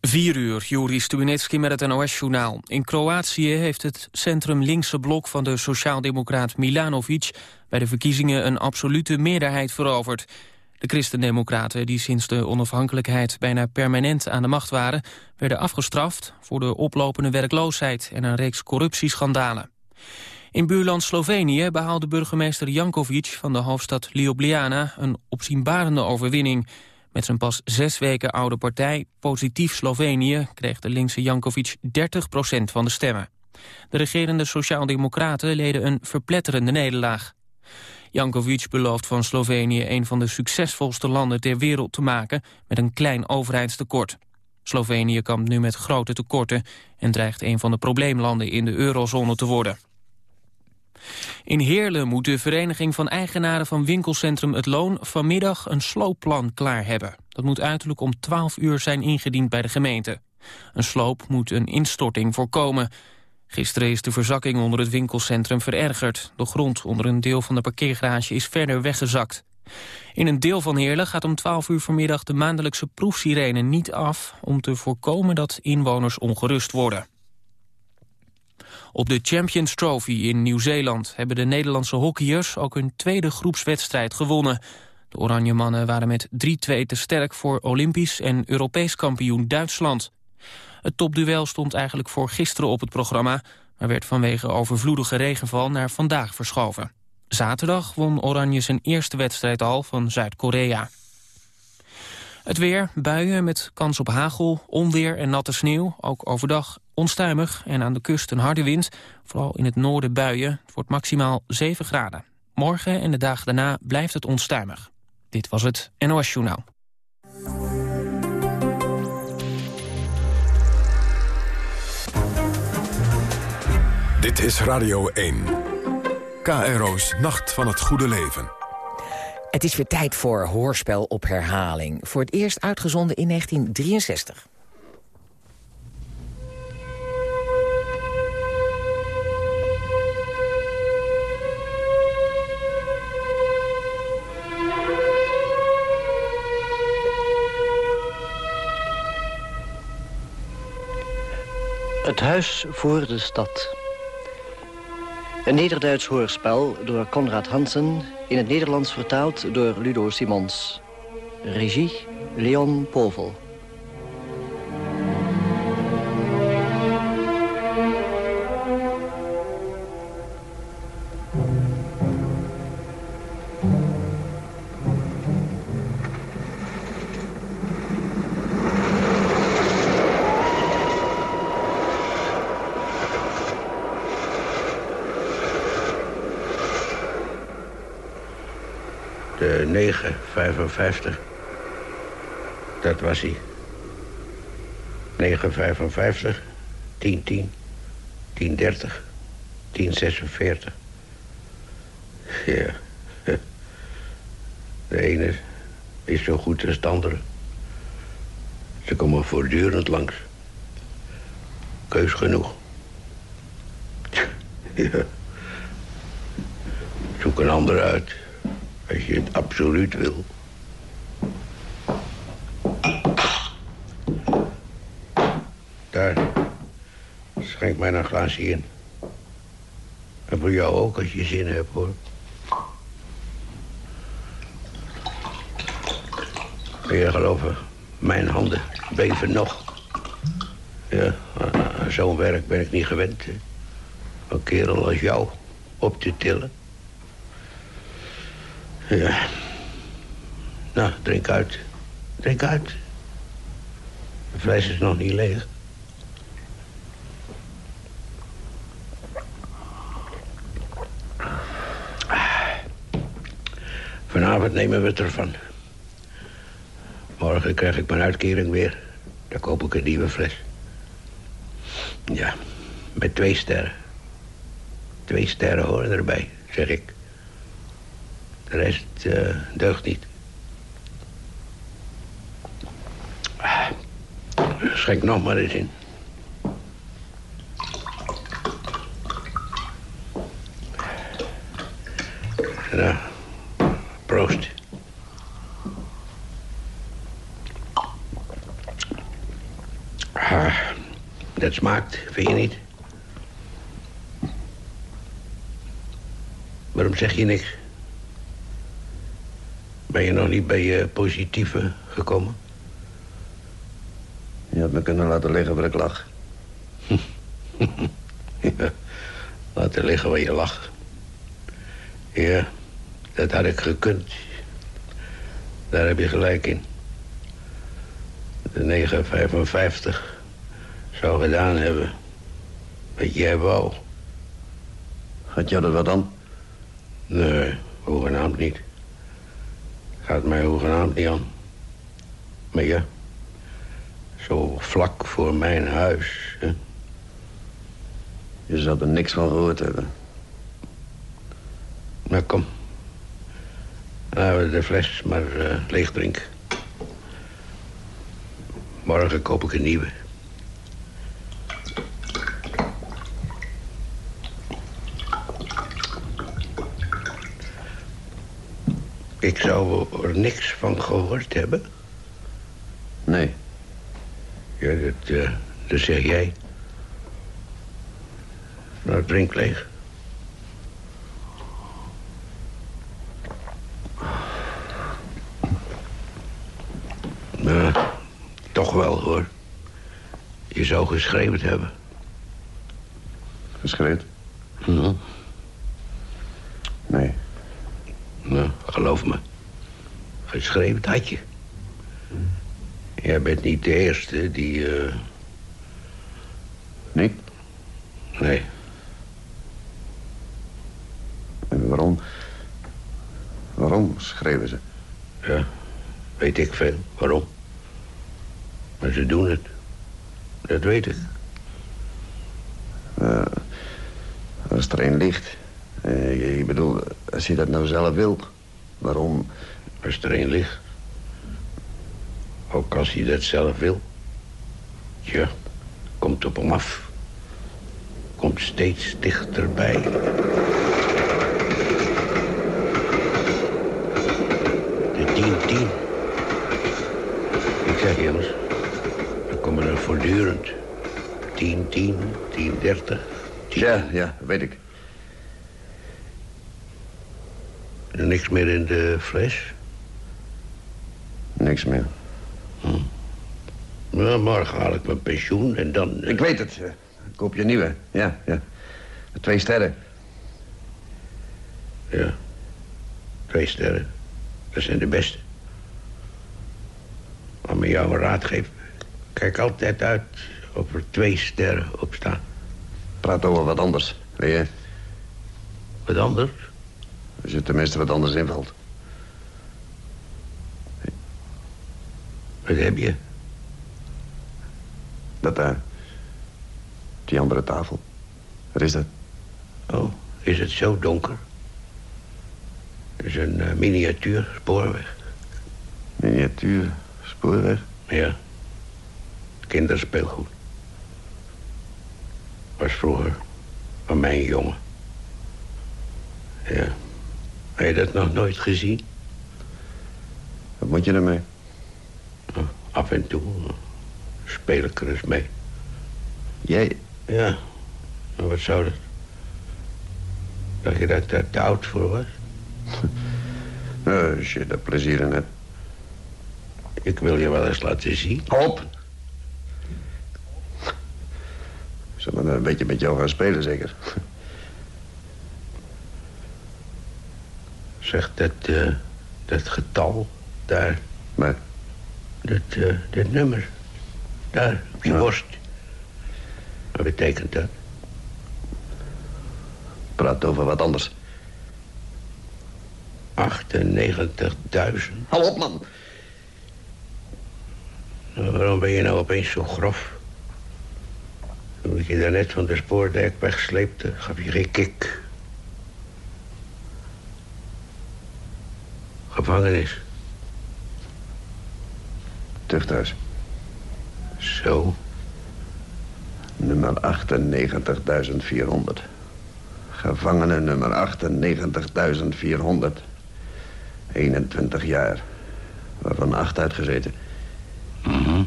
4 uur, Juri Stubenitski met het NOS-journaal. In Kroatië heeft het centrum-linkse blok van de sociaaldemocraat Milanovic... bij de verkiezingen een absolute meerderheid veroverd. De christendemocraten, die sinds de onafhankelijkheid bijna permanent aan de macht waren... werden afgestraft voor de oplopende werkloosheid en een reeks corruptieschandalen. In buurland Slovenië behaalde burgemeester Jankovic van de hoofdstad Ljubljana... een opzienbarende overwinning... Met zijn pas zes weken oude partij Positief Slovenië... kreeg de linkse Jankovic 30% van de stemmen. De regerende Sociaaldemocraten leden een verpletterende nederlaag. Jankovic belooft van Slovenië een van de succesvolste landen ter wereld te maken... met een klein overheidstekort. Slovenië kampt nu met grote tekorten... en dreigt een van de probleemlanden in de eurozone te worden. In Heerlen moet de Vereniging van Eigenaren van winkelcentrum Het Loon vanmiddag een sloopplan klaar hebben. Dat moet uiterlijk om 12 uur zijn ingediend bij de gemeente. Een sloop moet een instorting voorkomen. Gisteren is de verzakking onder het winkelcentrum verergerd. De grond onder een deel van de parkeergarage is verder weggezakt. In een deel van Heerlen gaat om 12 uur vanmiddag de maandelijkse proefsirene niet af... om te voorkomen dat inwoners ongerust worden. Op de Champions Trophy in Nieuw-Zeeland hebben de Nederlandse hockeyers ook hun tweede groepswedstrijd gewonnen. De Oranje Mannen waren met 3-2 te sterk voor Olympisch en Europees kampioen Duitsland. Het topduel stond eigenlijk voor gisteren op het programma... maar werd vanwege overvloedige regenval naar vandaag verschoven. Zaterdag won Oranje zijn eerste wedstrijd al van Zuid-Korea. Het weer, buien met kans op hagel, onweer en natte sneeuw. Ook overdag onstuimig en aan de kust een harde wind. Vooral in het noorden buien. Het wordt maximaal 7 graden. Morgen en de dagen daarna blijft het onstuimig. Dit was het NOS Journaal. Dit is Radio 1. KRO's Nacht van het Goede Leven. Het is weer tijd voor Hoorspel op herhaling. Voor het eerst uitgezonden in 1963. Het huis voor de stad. Een Nederduits hoorspel door Konrad Hansen... in het Nederlands vertaald door Ludo Simons. Regie Leon Povel. 955. Dat was hij. 955, 1010, 1030, 1046. Ja. De ene is zo goed als de andere. Ze komen voortdurend langs. Keus genoeg. Ja. Zoek een ander uit. Als je het absoluut wil. Schenk mij een glaasje in. En voor jou ook, als je zin hebt, hoor. Kun je geloven, mijn handen beven nog. Ja, zo'n werk ben ik niet gewend. hè. Een kerel als jou op te tillen. Ja. Nou, drink uit. Drink uit. De fles is nog niet leeg. Vanavond nemen we het ervan. Morgen krijg ik mijn uitkering weer. Dan koop ik een nieuwe fles. Ja, met twee sterren. Twee sterren horen erbij, zeg ik. De rest eh, deugt niet. Schenk nog maar eens in. Nou, proost. Ah, dat smaakt, vind je niet? Waarom zeg je niks? Ben je nog niet bij je positieve gekomen? Je had me kunnen laten liggen waar ik lag. ja, laten liggen waar je lag. Ja, dat had ik gekund. Daar heb je gelijk in. De 955 zou gedaan hebben. Wat jij wou. Had jij dat wat dan? Nee, hoegenaamd niet. Gaat mij hoegenaamd niet aan. Maar ja, zo vlak voor mijn huis. Hè? Je zou er niks van gehoord hebben. Nou, kom. We de fles maar uh, leeg drinken. Morgen koop ik een nieuwe. Ik zou er niks van gehoord hebben. Nee. Ja, dat, uh, dat zeg jij. Nou, drink leeg. Nou, toch wel, hoor. Je zou geschreven hebben. Geschreven? Ja. Nee. Nou, geloof me. Geschreven had je. Jij bent niet de eerste die... Uh... Nee? Nee. En waarom? Waarom schreven ze? Ja, weet ik veel. Waarom? Maar ze doen het. Dat weet ik. Uh, als er een ligt. Uh, ik bedoel, als je dat nou zelf wil. Waarom? Als er een ligt. Ook als hij dat zelf wil. Tja, komt op hem af. Komt steeds dichterbij. De 10-10. Ik zeg jongens, voortdurend. 10, 10, 10, 30. 10. Ja, ja, weet ik. Er niks meer in de fles? Niks meer. Hm. Nou, morgen haal ik mijn pensioen en dan... Ik weet het. Koop je een nieuwe. Ja, ja. Twee sterren. Ja. Twee sterren. Dat zijn de beste. Maar me jou een raad geef... kijk altijd uit of er twee sterren op staan. Praat over wat anders, weet je? Wat anders? Als je tenminste wat anders invalt. Wat heb je? Dat daar. Die andere tafel. Wat is dat? Oh, is het zo donker? Het is een uh, miniatuur spoorweg. Miniatuur spoorweg? Ja. Kinderspeelgoed. Was vroeger van mijn jongen. Ja. Heb je dat nog nooit gezien? Wat moet je ermee? Af en toe speel ik er eens mee. Jij? Ja. Maar wat zou dat? Dacht je dat daar te oud voor was? nou, als je er plezier in hebt. Ik wil je wel eens laten zien. Op! Zullen we dan een beetje met jou gaan spelen, zeker? Zeg, dat, uh, dat getal daar... Maar? Dat, uh, dat nummer. Daar, op je ja. borst. Wat betekent dat? Praat over wat anders. 98.000. Hou op, man. Nou, waarom ben je nou opeens zo grof? Toen ik je daarnet van de spoordijk wegsleepte, gaf je geen kik. Gevangenis. Tuchthuis. Zo. Nummer 98.400. Gevangene nummer 98.400. 21 jaar. Waarvan acht uitgezeten. Mhm.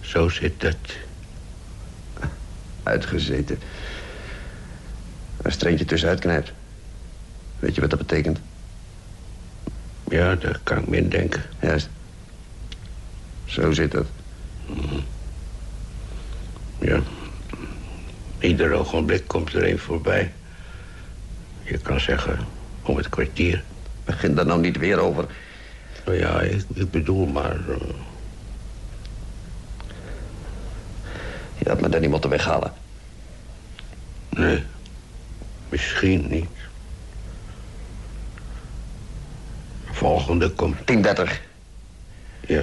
Zo zit het. Uitgezeten. Een streentje tussenuit knijpt. Weet je wat dat betekent? Ja, daar kan ik me in denken. Juist. Zo zit het. Ja. Ieder ogenblik komt er een voorbij. Je kan zeggen, om het kwartier. Begin daar nou niet weer over. Nou ja, ik, ik bedoel maar... Je had me daar niet moeten weghalen. nee, misschien niet. Volgende komt... 10.30. Ja,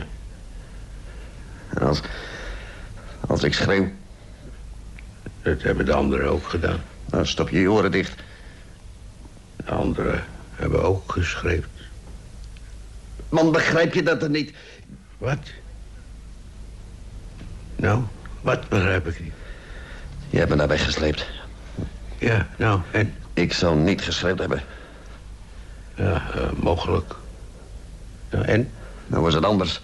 En als... Als ik schreeuw, dat hebben de anderen ook gedaan. dan stop je je oren dicht. De anderen hebben ook geschreven. Man, begrijp je dat er niet? Wat? Nou, wat begrijp ik niet? Je hebt me daar weggesleept. Ja, nou, en? Ik zou niet geschreeuwd hebben. Ja, eh, mogelijk. En? Nou was het anders.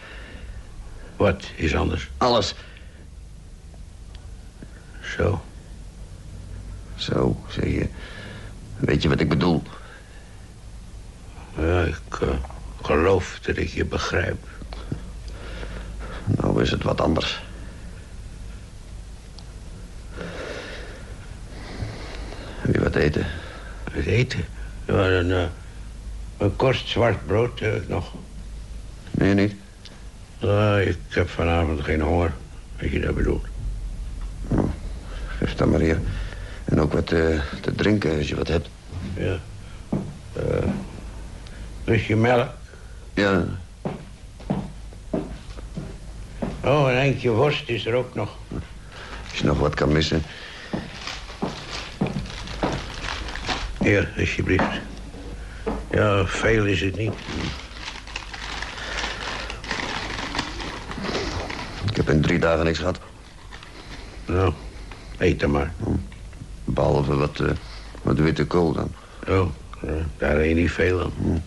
Wat is anders? Alles. Zo. Zo, zeg je. Weet je wat ik bedoel? Ja, ik eh, geloof dat ik je begrijp. Nou is het wat anders. Wil je wat eten? Het eten? Ja, een, eh, een korst zwart brood heb ik nog. Nee, niet? Ik heb vanavond geen honger. Wat je dat bedoelt. Geef dan maar hier. En ook wat eh, te drinken als je wat hebt. Ja. Eh dus je melk? Ja, Oh, een eindje worst is er ook nog. als je nog wat kan missen. Hier, alsjeblieft. Ja, veel is het niet. Ik heb in drie dagen niks gehad. Nou, eet er maar. Behalve wat, eh, wat witte kool dan. Oh, daar je niet veel aan.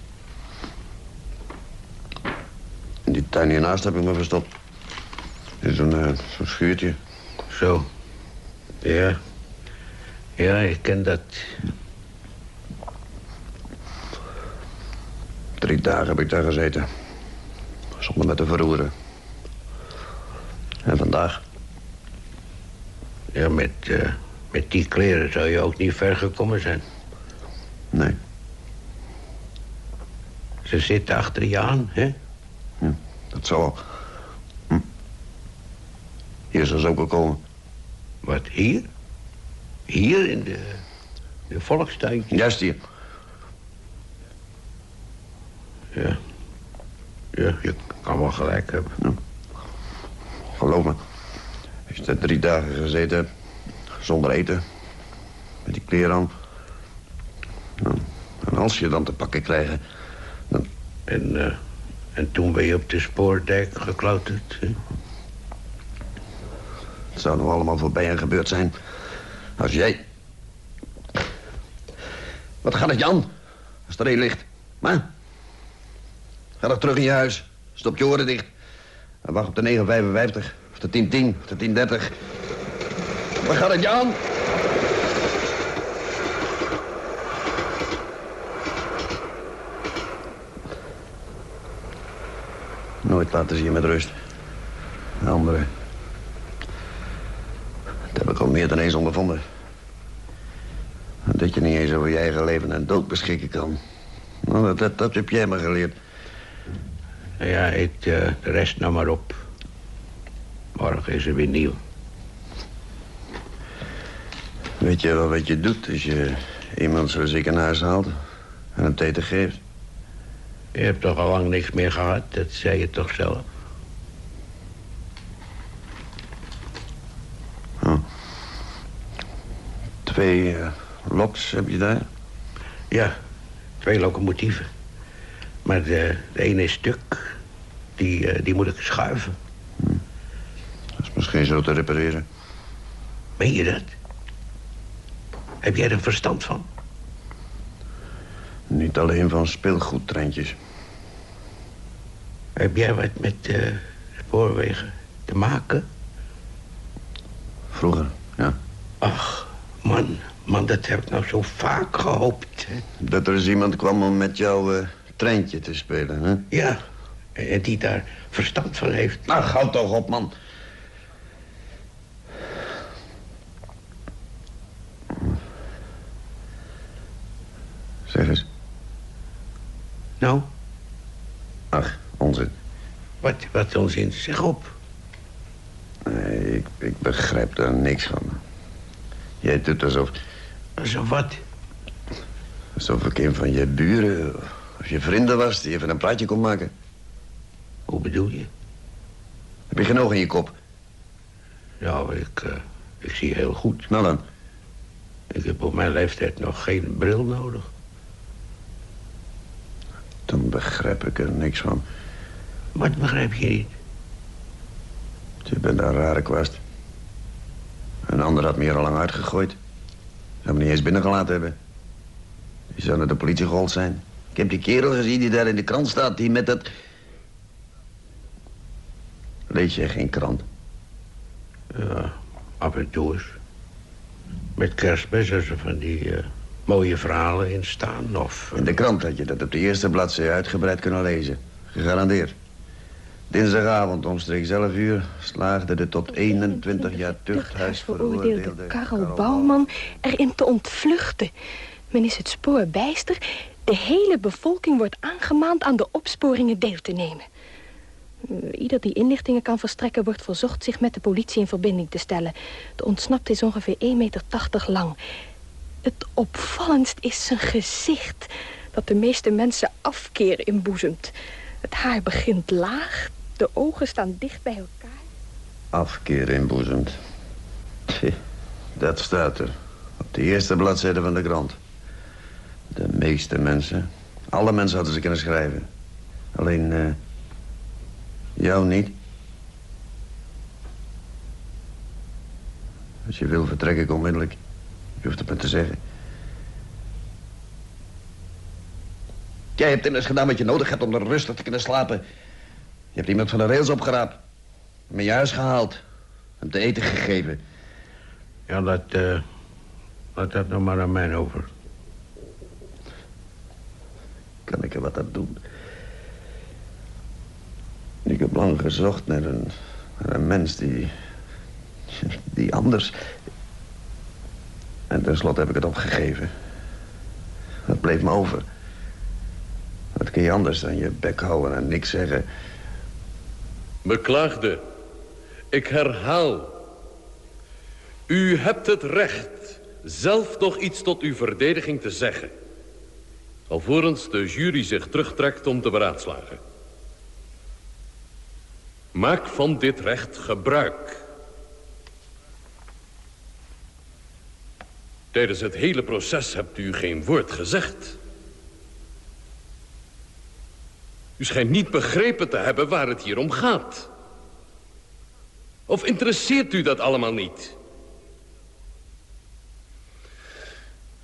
In die tuin hiernaast heb ik me verstopt. In zo'n eh, zo'n schuurtje. Zo. Ja. Ja, ik ken dat. Dagen heb ik daar gezeten. Zonder me te verroeren. En vandaag? Ja, met, eh, met die kleren zou je ook niet ver gekomen zijn. Nee. Ze zitten achter je aan, hè? Dat zal wel. Hm. Hier zal ze ook wel komen. Wat, hier? Hier in de, de volkstuin? Juist hier. Ja. Ja, je kan wel gelijk hebben. Geloof me. Als je daar drie dagen gezeten hebt, zonder eten, met die kleren aan. Nou, en als je dan te pakken krijgt, dan... En, eh, en toen ben je op de spoordijk geklauterd, hè? Het zou nog allemaal voorbij en gebeurd zijn. Als jij... Wat gaat het, Jan? Als er één ligt. Maar... Ga dan terug in je huis. Stop je oren dicht. En wacht op de 955. Of de 1010. Of de 1030. Waar gaat het, Jan? Nooit laten zien met rust. De andere... Dat heb ik al meer dan eens ondervonden. Dat je niet eens over je eigen leven en dood beschikken kan. Nou, dat, dat, dat heb jij me geleerd. Nou ja, eet eh, de rest nou maar op. Morgen is er weer nieuw. Weet je wel wat je doet als je iemand zoals ik in huis haalt en hem eten geeft? Je hebt toch al lang niks meer gehad, dat zei je toch zelf? Twee eh, loks heb je daar? Ja, twee locomotieven. Maar de, de ene is stuk. Die, eh, die moet ik schuiven. Dat is misschien zo te repareren. Meen je dat? Heb jij er verstand van? Niet alleen van speelgoedtreintjes. Heb jij wat met eh, spoorwegen te maken? Vroeger, ja. Ach, man, man, dat heb ik nou zo vaak gehoopt. Hè? Dat er eens iemand kwam om met jou uh, treintje te spelen, hè? Ja, en die daar verstand van heeft. Nou, gauw toch op, man. Zeg eens. Nou? Ach, onzin. Wat, wat onzin? Zeg op. Nee, ik, ik begrijp daar niks van. Jij doet alsof... Alsof wat? Alsof ik een van je buren of je vrienden was die even een praatje kon maken. Hoe bedoel je? Heb je geen oog in je kop? Nou, ik, uh, ik zie heel goed. Nou dan? Ik heb op mijn leeftijd nog geen bril nodig. Dan begrijp ik er niks van. Wat begrijp je niet? Je bent een rare kwast. Een ander had me hier al lang uitgegooid. Zou me niet eens binnengelaten hebben. Die zou naar de politie gehold zijn. Ik heb die kerel gezien die daar in de krant staat, die met dat... Lees je geen krant? Ja, af en toe eens. Met kerstmis er van die uh, mooie verhalen in staan, of... In de krant had je dat op de eerste bladzijde uitgebreid kunnen lezen. Gegarandeerd. Dinsdagavond omstreeks 11 uur slaagde de tot 21 jaar tuchthuis veroordeelde Karel Bouwman erin te ontvluchten. Men is het spoor bijster. De hele bevolking wordt aangemaand aan de opsporingen deel te nemen. Eh, ieder die inlichtingen kan verstrekken wordt verzocht zich met de politie in verbinding te stellen. De ontsnapte is ongeveer 1,80 meter lang. Het opvallendst is zijn gezicht, dat de meeste mensen afkeer inboezemt. Het haar begint laag, de ogen staan dicht bij elkaar. Afkeer inboezemt. Dat staat er. Op de eerste bladzijde van de krant. De meeste mensen. Alle mensen hadden ze kunnen schrijven. Alleen, uh, jou niet. Als je wil, vertrek ik onmiddellijk. Je hoeft het me te zeggen. Jij hebt immers gedaan wat je nodig hebt om er rustig te kunnen slapen. Je hebt iemand van de rails opgeraapt. Met je huis gehaald. Hem te eten gegeven. Ja, dat... Uh, laat dat nog maar aan mij over. Kan ik er wat aan doen? Ik heb lang gezocht naar een, naar een mens die... die anders... En tenslotte heb ik het opgegeven. Dat bleef me over. Wat kun je anders dan je bek houden en niks zeggen... Beklaagde, ik herhaal. U hebt het recht zelf nog iets tot uw verdediging te zeggen. Alvorens de jury zich terugtrekt om te beraadslagen. Maak van dit recht gebruik. Tijdens het hele proces hebt u geen woord gezegd. U schijnt niet begrepen te hebben waar het hier om gaat. Of interesseert u dat allemaal niet?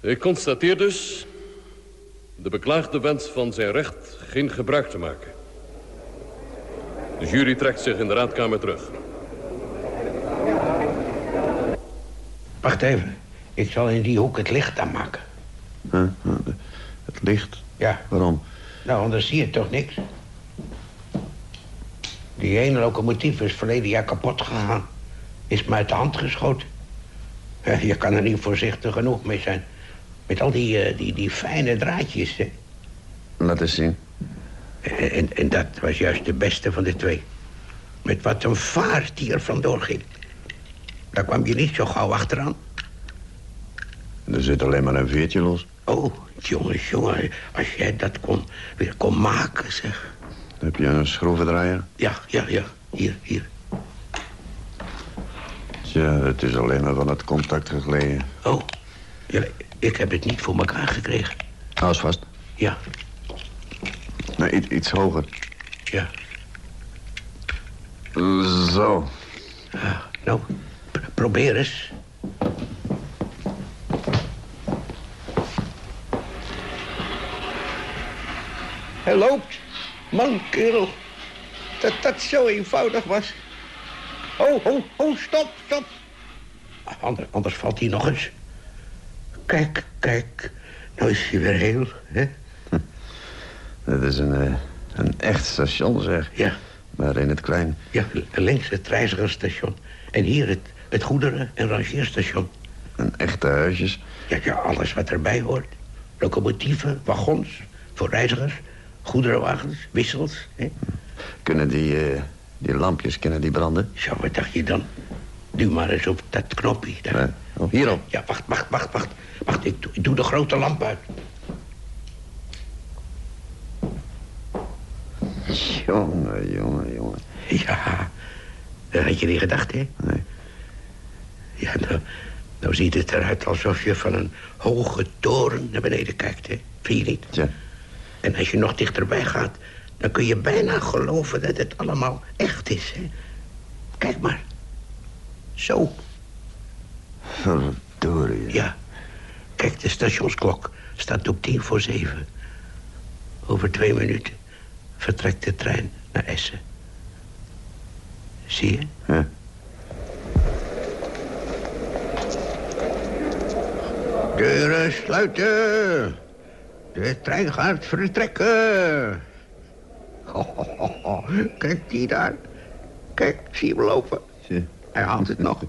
Ik constateer dus de beklaagde wens van zijn recht geen gebruik te maken. De jury trekt zich in de raadkamer terug. Wacht even. Ik zal in die hoek het licht aanmaken. Huh? Het licht? Ja. Waarom? Nou, anders zie je toch niks. Die ene locomotief is verleden jaar kapot gegaan. Is me uit de hand geschoten. Je kan er niet voorzichtig genoeg mee zijn. Met al die, uh, die, die fijne draadjes, hè. Laat eens zien. En, en dat was juist de beste van de twee. Met wat een vaart die er vandoor ging. Daar kwam je niet zo gauw achteraan. Er zit alleen maar een veertje los. Oh, jongen, jongen, als jij dat kon, weer kon maken, zeg. Heb je een schroevendraaier? Ja, ja, ja. Hier, hier. Tja, het is alleen maar van het contact gegleden. Oh, ja, ik heb het niet voor elkaar gekregen. Hou eens vast. Ja. Nee, iets, iets hoger. Ja. Zo. Ja, nou, probeer eens. Hij loopt. Man, kerel. Dat dat zo eenvoudig was. Oh, oh, oh, stop, stop. Anders, anders valt hij nog eens. Kijk, kijk. Nou is hij weer heel, hè? Dat is een, eh, een echt station, zeg. Ja. Maar in het klein. Ja, links het reizigersstation. En hier het, het goederen- en rangeerstation. Een echte huisjes. Ja, ja, alles wat erbij hoort. Locomotieven, wagons, voor reizigers, goederenwagens, wissels. Hè? Kunnen die, eh, die lampjes kunnen die branden? Zo, wat dacht je dan? Duw maar eens op dat knopje. Daar. Ja. Oh. Ja, wacht, wacht, wacht, wacht. Wacht, ik, doe- ik doe de grote lamp uit. Jongen, jongen, jongen. Ja, dat had je niet gedacht, hè? Nee. Ja, nou, nou ziet het eruit alsof je van een hoge toren naar beneden kijkt, hè? Vind je niet? Tja, En als je nog dichterbij gaat, dan kun je bijna geloven dat het allemaal echt is, hè? Kijk maar. Zo, verdorie. ja. Kijk, de stationsklok staat op tien voor zeven. Over twee minuten vertrekt de trein naar Essen. Zie je? Ja. Deuren sluiten. De trein gaat vertrekken. Ho, ho, ho, ho. Kijk die daar. Kijk, zie je hem lopen. Zie. Hij haalt het nog.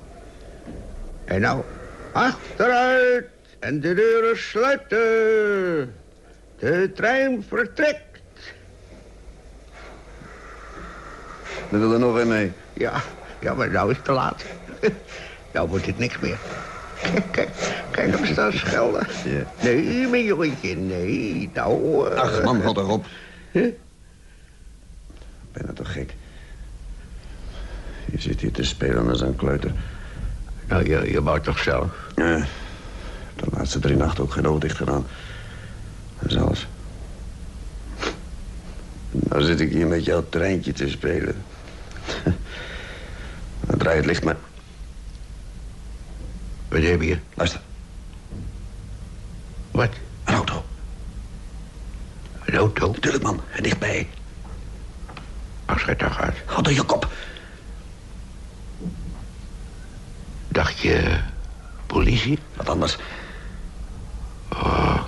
En nou, achteruit. En de deuren sluiten. De trein vertrekt. Er wil er nog een mee. Ja, ja, maar nou is het te laat. Nou wordt het niks meer. Kijk, kijk, hem staan schelden. Ja. Nee, mijn jongetje, nee. Nou, eh, Ach, man, hou toch op. Huh? Ik ben er toch gek. Je zit hier te spelen als een kleuter. Nou, je, je wou toch zelf? Ja, de laatste drie nachten ook geen oog dicht gedaan. Dat is alles. Nou zit ik hier met jouw treintje te spelen. Dan draai het licht maar. Wat heb je? Luister, Wat? een auto. Een auto? Natuurlijk, man. En dichtbij. Als het toch uit. Houd door je kop. Dacht je politie? Wat anders. Oh,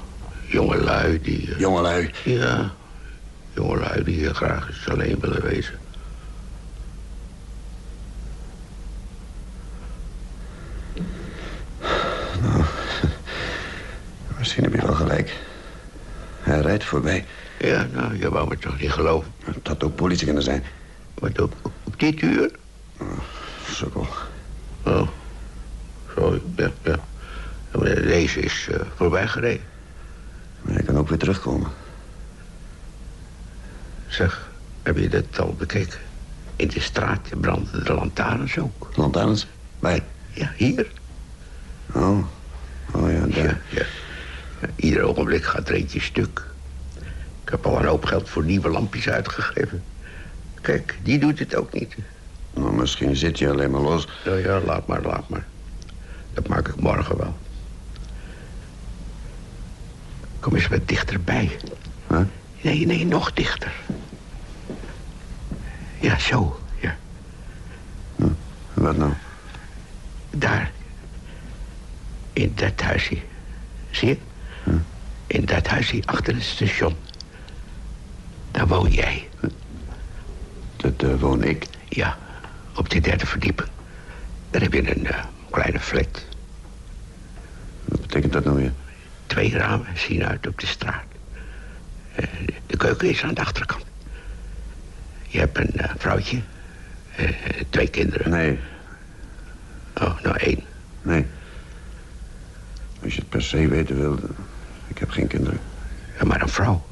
jongelui die... eh, Jongelui. Ja, jongelui die hier graag eens alleen willen wezen. Misschien heb je wel gelijk. Hij rijdt voorbij. Ja, nou, je wou me toch niet geloven. Het had ook politie kunnen zijn. Wat op, op, dit uur? Sukkel. Oh, zo, ja, ja. Ja, maar is eh, voorbij gereden. Maar hij kan ook weer terugkomen. Zeg, heb je dat al bekeken? In de straat branden de lantaarns ook. Lantaarns? Bij. Ja, hier. Oh. Oh ja, daar. Ja, ja. Ja, Ieder ogenblik gaat er eentje stuk. Ik heb al een hoop geld voor nieuwe lampjes uitgegeven. Kijk, die doet het ook niet. Nou, misschien zit je alleen maar los. Nou ja, laat maar, laat maar. Dat maak ik morgen wel. Kom eens wat dichterbij. Huh? Nee, nee, nog dichter. Ja, zo, ja. Wat nou? Daar. In dat huisje. Zie je? In dat huisje achter het station. Daar woon jij. Dat eh, woon ik. Ja, op de derde verdieping. Daar heb je een eh, kleine flat. Wat betekent dat nou weer? Twee ramen zien uit op de straat. Eh, de keuken is aan de achterkant. Je hebt een eh, vrouwtje. eh, twee kinderen. Nee, Oh, nou één. nee. Als je het per se weten wil... Ik heb geen kinderen. Ja, maar een vrouw.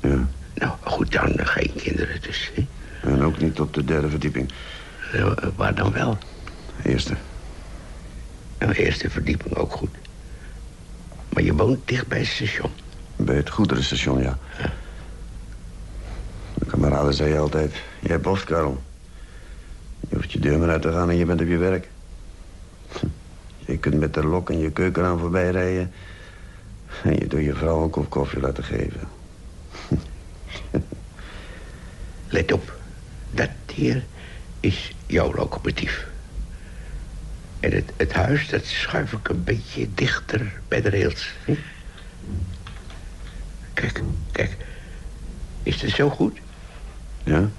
Ja. Nou, goed, dan geen kinderen dus. Hè? En ook niet op de derde verdieping. Waar dan wel? Eerste. Nou, eerste verdieping ook goed. Maar je woont dicht bij het station. Bij het goederenstation, ja. De kameraden zei altijd... Jij boft, Karel. Je hoeft je deur maar uit te gaan en je bent op je werk. Je kunt met de lok en je keukenraam voorbij rijden... en je door je vrouw een kop koffie laten geven. Let op. Dat hier is jouw locomotief. En het, het huis, dat schuif ik een beetje dichter bij de rails. Hm? Kijk, kijk. Is het zo goed? Ja, dat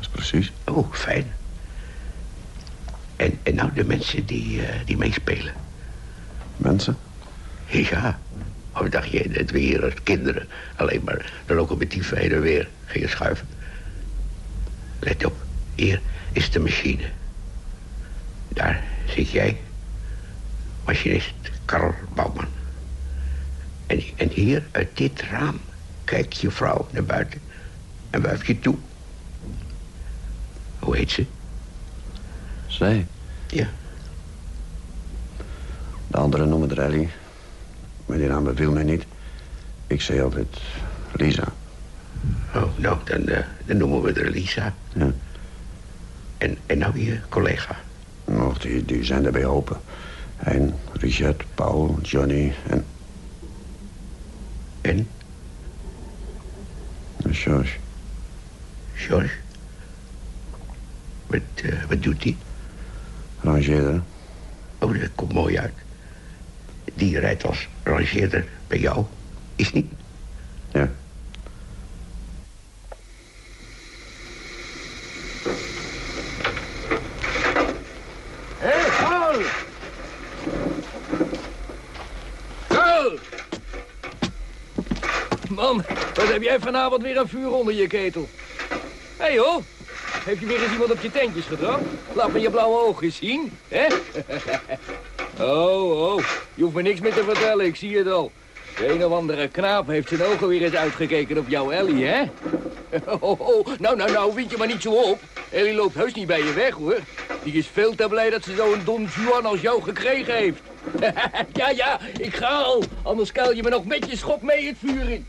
is precies. Oh, fijn. En, en nou de mensen die, uh, die meespelen. Mensen? Ja. Of dacht je dat we hier als kinderen alleen maar de locomotief heen en weer gingen schuiven? Let op, hier is de machine. Daar zit jij, machinist Karl Bouwman. En, en hier, uit dit raam, kijkt je vrouw naar buiten en wuift je toe. Hoe heet ze? Zij? Ja. De anderen noemen het Ellie. Maar die naam beviel mij niet. Ik zei altijd Lisa. Oh, nou, dan, uh, dan noemen we er Lisa. Ja. En, en nou je collega? Nog, die, die zijn erbij open. En Richard, Paul, Johnny en... En? En George. George? Wat, uh, wat doet hij? Rangeerder. Oh, dat komt mooi uit. Die rijdt als rangeerder bij jou, is niet? Ja. Hé, hey, Paul! Paul! Man, wat heb jij vanavond weer een vuur onder je ketel? Hé, hey, joh. Heeft je weer eens iemand op je tentjes gedrapt? Laat me je blauwe ogen zien, hè? oh, oh. Je hoeft me niks meer te vertellen, ik zie het al. De een of andere knaap heeft zijn ogen weer eens uitgekeken op jouw Ellie, hè? Oh, oh, nou, nou, nou, wind je maar niet zo op. Ellie loopt heus niet bij je weg, hoor. Die is veel te blij dat ze zo'n Don Juan als jou gekregen heeft. ja, ja, ik ga al. Anders kuil je me nog met je schop mee het vuur in.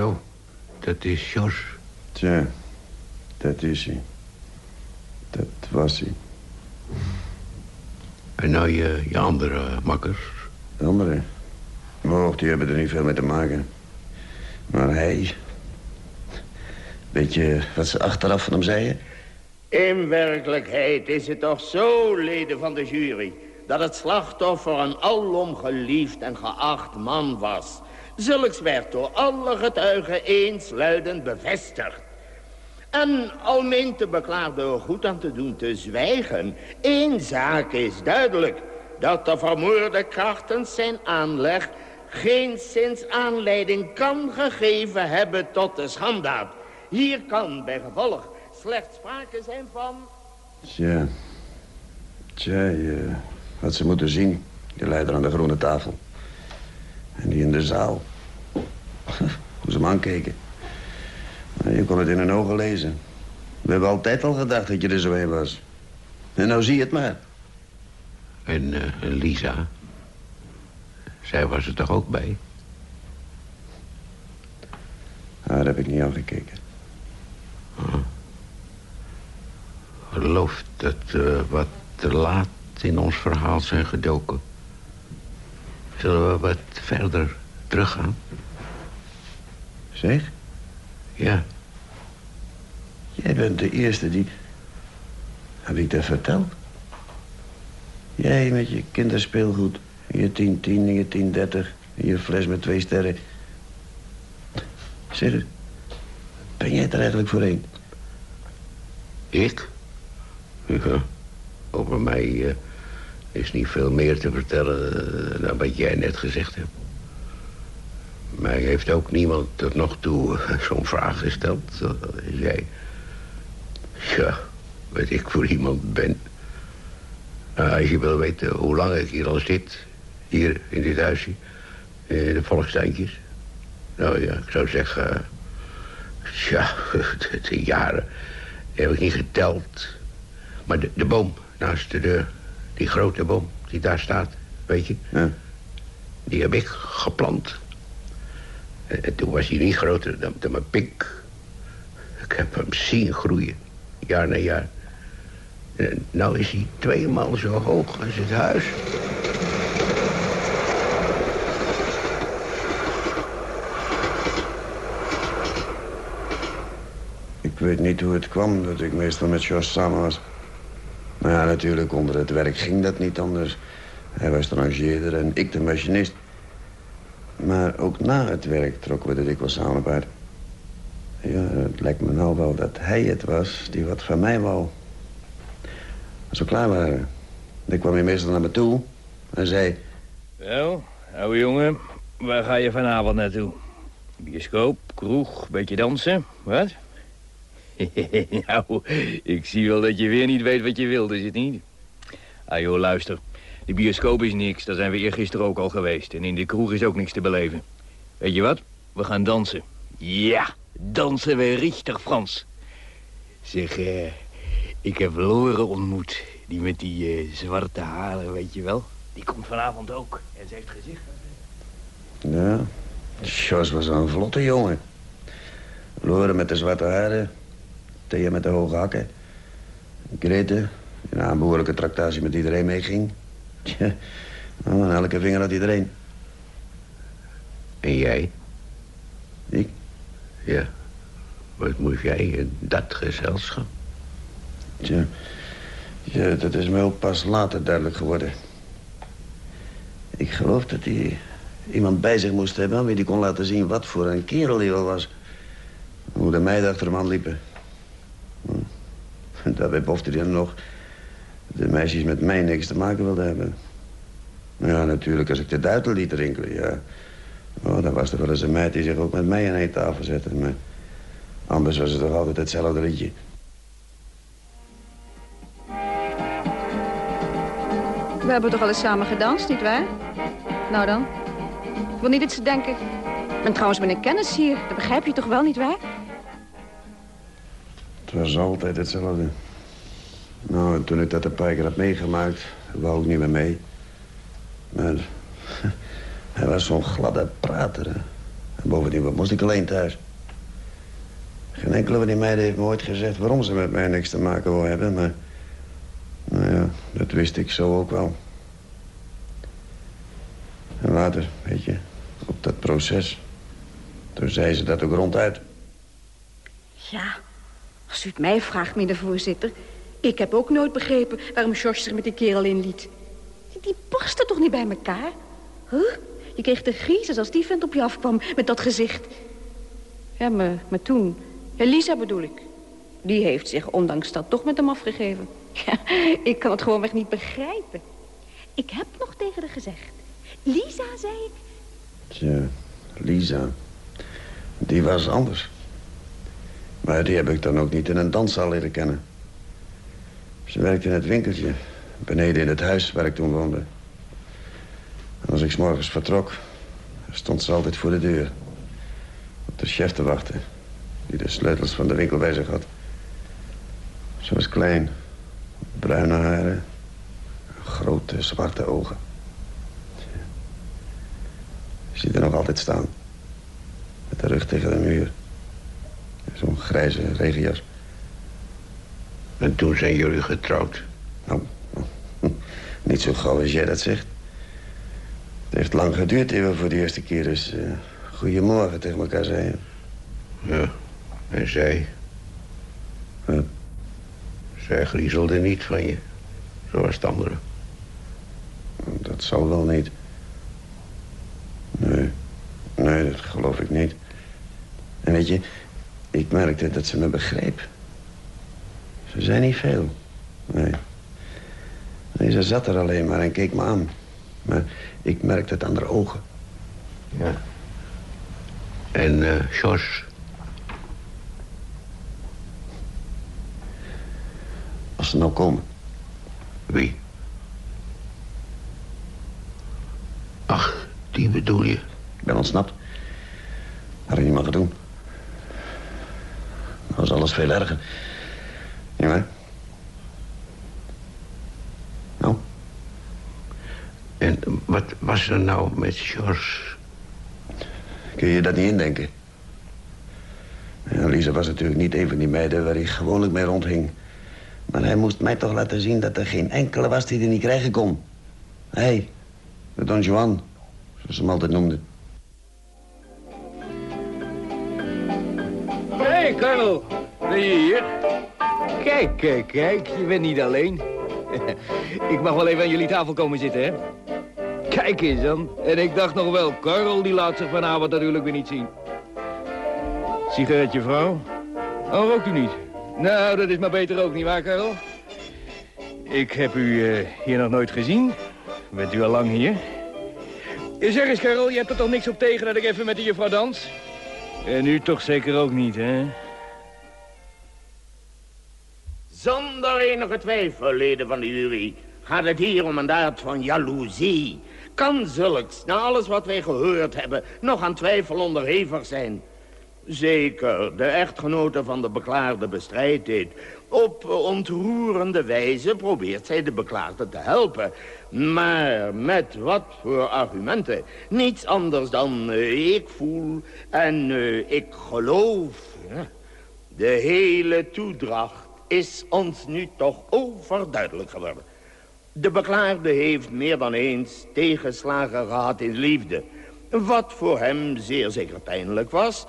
Zo, dat is Jos. Tja, dat is hij. Dat was hij. En nou je, je andere makkers? De andere? Och, die hebben er niet veel mee te maken. Maar hij... Weet je wat ze achteraf van hem zeiden? In werkelijkheid is het toch zo, leden van de jury... dat het slachtoffer een alom geliefd en geacht man was... Zulks werd door alle getuigen eensluidend bevestigd. En al meent de beklaagde er goed aan te doen te zwijgen... één zaak is duidelijk... dat de vermoorde krachtens zijn aanleg... geen sinds aanleiding kan gegeven hebben tot de schandaad. Hier kan bij gevolg slechts sprake zijn van... Tja, tja, je had ze moeten zien. De leider aan de groene tafel. En die in de zaal. Hoe ze hem aankeken. Je kon het in hun ogen lezen. We hebben altijd al gedacht dat je er zo een was. En nou zie je het maar. En, uh, en Lisa? Zij was er toch ook bij? Daar heb ik niet aan gekeken. Geloof dat we wat te laat in ons verhaal zijn gedoken. Zullen we wat verder teruggaan? Zeg? Ja. Jij bent de eerste die... Heb ik dat verteld? Jij met je kinderspeelgoed. Je 10, 10 en je 10, 30. En je fles met twee sterren. Zeg, ben jij er eigenlijk voor een? Ik? Ja. Over mij uh, is niet veel meer te vertellen uh, dan wat jij net gezegd hebt. Mij heeft ook niemand tot nog toe zo'n vraag gesteld als jij. Ja, wat ik voor iemand ben. Uh, als je wil weten hoe lang ik hier al zit, hier in dit huisje, in de volkstuintjes. Nou ja, ik zou zeggen, ja, de jaren heb ik niet geteld. Maar de, de boom naast de deur, die grote boom die daar staat, weet je, ja. die heb ik geplant. En toen was hij niet groter dan, dan mijn pink. Ik heb hem zien groeien, jaar na jaar. En nou is hij tweemaal zo hoog als het huis. weet niet hoe het kwam dat ik meestal met Jos samen was. Maar ja, natuurlijk, onder het werk ging dat niet anders. Hij was de rangeerder en ik de machinist. Maar ook na het werk trokken we de dikwijls samen uit. Ja, het lijkt me nou wel dat hij het was die wat van mij wou. Als we klaar waren, dan kwam hij meestal naar me toe en zei... Wel, ouwe jongen, waar ga je vanavond naartoe? Bioscoop, kroeg, beetje dansen, wat? nou, ik zie wel dat je weer niet weet wat je wilt, is het niet? Ah joh, luister. De bioscoop is niks, daar zijn we eergisteren ook al geweest. En in de kroeg is ook niks te beleven. Weet je wat? We gaan dansen. Ja, dansen we richtig Frans. Zeg, eh, ik heb Lore ontmoet. Die met die eh, zwarte haren, weet je wel. Die komt vanavond ook. En ze heeft gezicht. Ja, Jos was een vlotte jongen. Lore met de zwarte haren. Thea met de hoge hakken. Grete, die na een behoorlijke tractatie met iedereen meeging. Tja, nou, aan elke vinger had iedereen. En jij? Ik? Ja. Wat moest jij in dat gezelschap? Tja, ja, dat is me ook pas later duidelijk geworden. Ik geloof dat hij iemand bij zich moest hebben... wie die kon laten zien wat voor een kerel hij wel was. Hoe de meiden achter hem aan liepen. Daarbij bofte hij nog... de meisjes met mij niks te maken wilden hebben. Ja, natuurlijk, als ik de duitel liet rinkelen, ja. Oh, dan was er wel eens een meid die zich ook met mij aan één tafel zette. Maar anders was het toch altijd hetzelfde liedje. We hebben toch al eens samen gedanst, nietwaar? Nou dan. Ik wil niet dat ze denken... Ik ben trouwens met een kennis hier. Dat begrijp je toch wel, nietwaar? Was altijd hetzelfde. Nou, en toen ik dat een paar had meegemaakt... wou ik niet meer mee. Maar hij was zo'n gladde prater. En bovendien, wat moest ik alleen thuis? Geen enkele van die meiden heeft me ooit gezegd... waarom ze met mij niks te maken wou hebben, maar... Nou ja, dat wist ik zo ook wel. En later, weet je, op dat proces... toen zei ze dat ook ronduit. Ja, als u het mij vraagt, meneer de voorzitter. Ik heb ook nooit begrepen waarom George zich met die kerel inliet. Die paste toch niet bij elkaar? Huh? Je kreeg de griezes als die vent op je afkwam met dat gezicht. Ja, maar, maar toen... Elisa bedoel ik. Die heeft zich ondanks dat toch met hem afgegeven. Ja, ik kan het gewoonweg niet begrijpen. Ik heb nog tegen haar gezegd. Lisa, zei ik. Tja, Lisa. Die was anders. Maar die heb ik dan ook niet in een danszaal leren kennen. Ze werkte in het winkeltje. Beneden in het huis waar ik toen woonde. En als ik 's morgens vertrok, stond ze altijd voor de deur. Op de chef te wachten. Die de sleutels van de winkel bij zich had. Ze was klein. Bruine haren. Grote zwarte ogen. Ze ziet er nog altijd staan. Met de rug tegen de muur. Zo'n grijze regenjas. En toen zijn jullie getrouwd? Nou, niet zo gauw als jij dat zegt. Het heeft lang geduurd eer we voor de eerste keer dus... eh, goedemorgen tegen elkaar zeiden. Ja. En zij? Zij griezelde niet van je. Zoals de anderen. Dat zal wel niet. Nee, nee, dat geloof ik niet. En weet je, ik merkte dat ze me begreep. Ze zei niet veel. Nee. nee. Ze zat er alleen maar en keek me aan. Maar ik merkte het aan haar ogen. Ja. En eh George? Als ze nou komen. Wie? Ach, die bedoel je? Ik ben ontsnapt. Had ik niet mogen doen. Was alles veel erger. Waar? Nou? En wat was er nou met George? Kun je dat niet indenken? Ja, Lisa was natuurlijk niet een van die meiden waar hij gewoonlijk mee rondhing. Maar hij moest mij toch laten zien dat er geen enkele was die hij niet krijgen kon. Hij, de Don Juan, zoals ze hem altijd noemden. Karel. Ben je hier? Kijk, kijk, kijk. Je bent niet alleen. ik mag wel even aan jullie tafel komen zitten, hè? Kijk eens dan. En ik dacht nog wel, Karel die laat zich vanavond natuurlijk weer niet zien. Sigaretje, vrouw? Oh, rookt u niet? Nou, dat is maar beter ook, niet waar, Karel? Ik heb u uh, hier nog nooit gezien. Bent u al lang hier? Zeg eens, Karel, je hebt er toch niks op tegen dat ik even met de juffrouw dans? En u toch zeker ook niet, hè? Zonder enige twijfel, leden van de jury, gaat het hier om een daad van jaloezie. Kan zulks, na alles wat wij gehoord hebben, nog aan twijfel onderhevig zijn? Zeker, de echtgenote van de beklaarde bestrijdt dit. Op ontroerende wijze probeert zij de beklaagde te helpen. Maar met wat voor argumenten? Niets anders dan uh, ik voel en uh, ik geloof. De hele toedracht is ons nu toch overduidelijk geworden. De beklaarde heeft meer dan eens tegenslagen gehad in liefde. Wat voor hem zeer zeker pijnlijk was...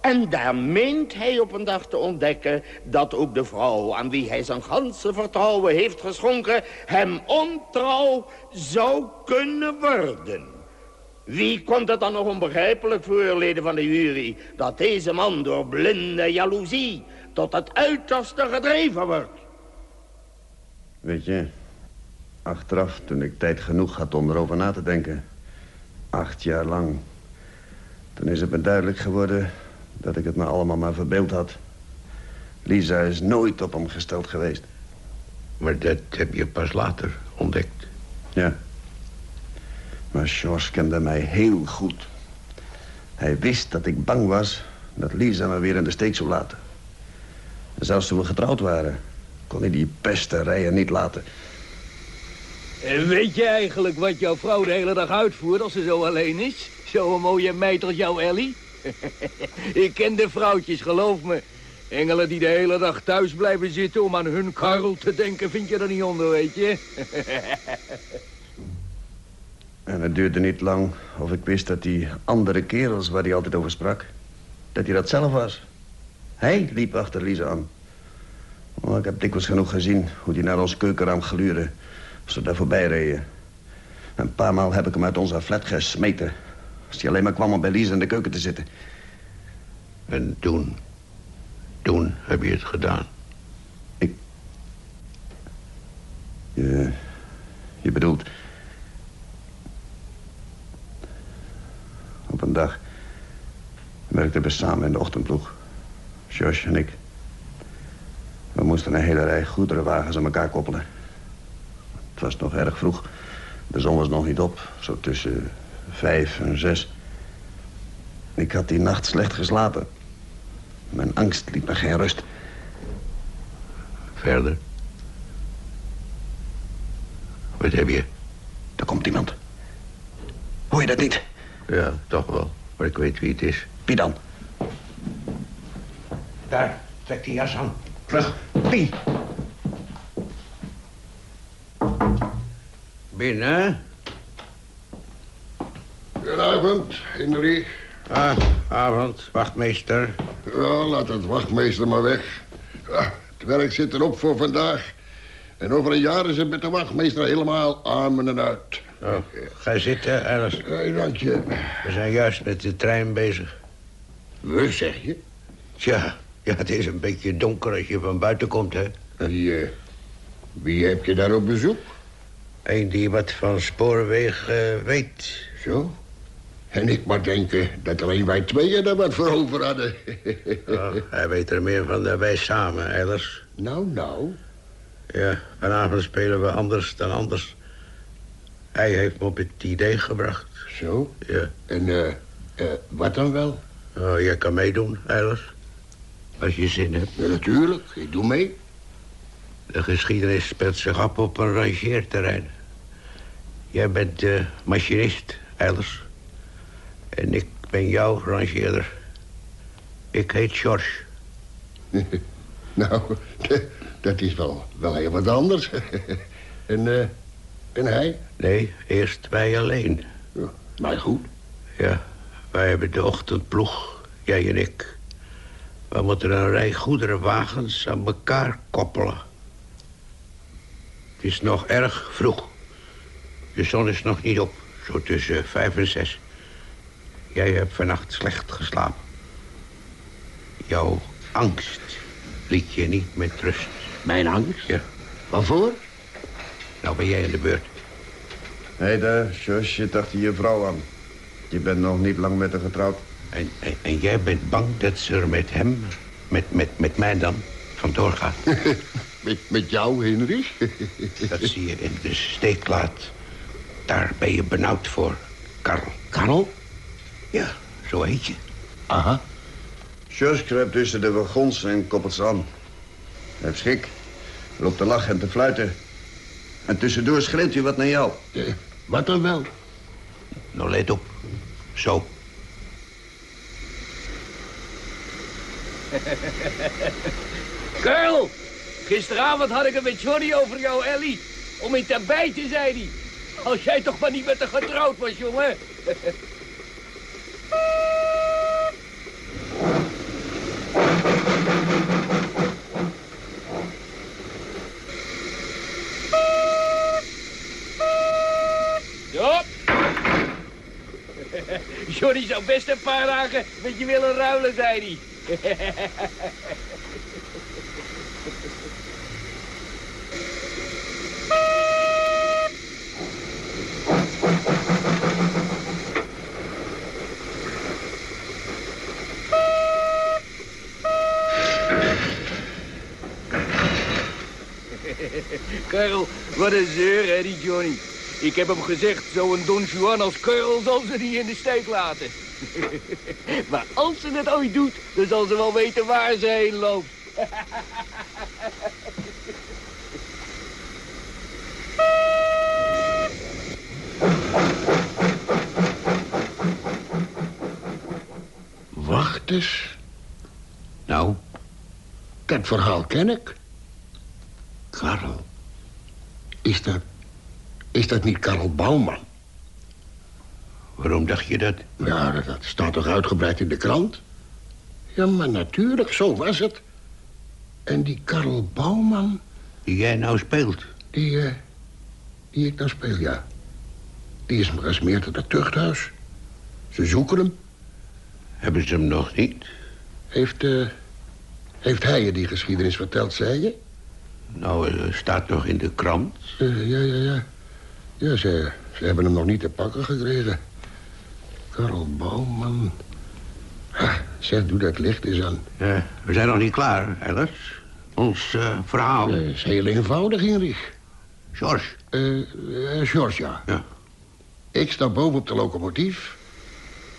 En daar meent hij op een dag te ontdekken... dat ook de vrouw aan wie hij zijn ganse vertrouwen heeft geschonken... hem ontrouw zou kunnen worden. Wie komt het dan nog onbegrijpelijk voor, leden van de jury... dat deze man door blinde jaloezie tot het uiterste gedreven wordt? Weet je, achteraf, toen ik tijd genoeg had om erover na te denken... acht jaar lang... toen is het me duidelijk geworden dat ik het me allemaal maar verbeeld had. Lisa is nooit op hem gesteld geweest. Maar dat heb je pas later ontdekt. Ja. Maar George kende mij heel goed. Hij wist dat ik bang was dat Lisa me weer in de steek zou laten. Zelfs toen we getrouwd waren, kon hij die pesterijen niet laten. En weet je eigenlijk wat jouw vrouw de hele dag uitvoert als ze zo alleen is? Zo'n mooie meid als jouw Ellie? ik ken de vrouwtjes, geloof me. Engelen die de hele dag thuis blijven zitten om aan hun Karel te denken... vind je er niet onder, weet je? en het duurde niet lang of ik wist dat die andere kerels waar hij altijd over sprak... dat hij dat zelf was. Hij liep achter Lisa aan. Oh, ik heb dikwijls genoeg gezien hoe hij naar ons keukenraam gluurde... als we daar voorbij reden. Een paar maal heb ik hem uit onze flat gesmeten... Als hij alleen maar kwam om bij Lisa in de keuken te zitten. En toen... Toen heb je het gedaan. Ik... Je... Je bedoelt... Op een dag... werkten we samen in de ochtendploeg. Josh en ik. We moesten een hele rij goederenwagens aan elkaar koppelen. Het was nog erg vroeg. De zon was nog niet op. Zo tussen vijf en zes. Ik had die nacht slecht geslapen. Mijn angst liet me geen rust. Verder? Wat heb je? Er komt iemand. Hoor je dat niet? Ja, toch wel. Maar ik weet wie het is. Wie dan? Daar, trek die jas aan. Terug. Wie? Binnen. Goedenavond, Henry. Ah, avond, wachtmeester. Ja, laat het wachtmeester maar weg. Ja, het werk zit erop voor vandaag. En over een jaar is het met de wachtmeester helemaal aan en uit. Oh, ga zitten, Alice. Hey, dank je. We zijn juist met de trein bezig. We, zeg je? Tja, ja, het is een beetje donker als je van buiten komt, hè. Wie, uh, wie heb je daar op bezoek? Eén die wat van spoorweg uh, weet. Zo? En ik maar denken dat alleen wij tweeën er wat voor over hadden. oh, hij weet er meer van dan wij samen, Alice. Nou, nou. Ja, vanavond spelen we anders dan anders. Hij heeft me op het idee gebracht. Zo? Ja. En uh, uh, wat dan wel? Oh, jij kan meedoen, Alice. Als je zin hebt. Ja, natuurlijk. Ik doe mee. De geschiedenis speelt zich af op een rangeerterrein. Jij bent de machinist, Alice. En ik ben jouw rangeerder. Ik heet George. nou, dat is wel, wel heel wat anders. en, uh, en hij? Nee, eerst wij alleen. Ja, maar goed. Ja, wij hebben de ochtendploeg, jij en ik. We moeten een rij goederenwagens aan elkaar koppelen. Het is nog erg vroeg. De zon is nog niet op, zo tussen vijf en zes. Jij hebt vannacht slecht geslapen. Jouw angst liet je niet met rust. Mijn angst? Ja. Waarvoor? Nou ben jij in de beurt. Hé hey daar, Jos, je dacht je vrouw aan. Je bent nog niet lang met haar getrouwd. En, en, en jij bent bang dat ze er met hem, met, met, met mij dan, vandoor gaat. met, met jou, Henry? dat zie je in de steek laat. Daar ben je benauwd voor, Karl. Karl? Ja, zo heet je. Aha. Jos kruipt tussen de wagons en koppelt ze aan. Hij heeft schik, loopt te lachen en te fluiten. En tussendoor schreeuwt hij wat naar jou. Ja, wat dan wel? Nou, let op. Zo. Karel, gisteravond had ik het met Johnny over jou, Ellie. Om in te bijten, zei hij. Als jij toch maar niet met haar getrouwd was, jongen. Johnny zou best een paar dagen met je willen ruilen, zei hij. Karel, wat een zeur, hè, die Johnny. Ik heb hem gezegd, zo'n Don Juan als Karel zal ze niet in de steek laten. maar als ze het ooit doet, dan zal ze wel weten waar ze heen loopt. Wacht eens. Nou? Dat verhaal ken ik. Karel. Is dat... Is dat niet Karel Bouwman? Waarom dacht je dat? Ja, dat, dat staat toch uitgebreid in de krant? Ja, maar natuurlijk, zo was het. En die Karel Bouwman... Die jij nou speelt? Die, eh, die ik nou speel, ja. Die is maar gesmeerd in het tuchthuis. Ze zoeken hem. Hebben ze hem nog niet? Heeft, eh, heeft hij je die geschiedenis verteld, zei je? Nou, uh, staat nog in de krant. Uh, ja, ja, ja. Ja, ze, ze hebben hem nog niet te pakken gekregen. Karel Bouwman. Ha, zeg, doe dat licht eens aan. Ja, we zijn nog niet klaar, Alice. Ons uh, verhaal. Dat is heel eenvoudig, Hinrich. George? Uh, George, ja. ja. Ik sta boven op de locomotief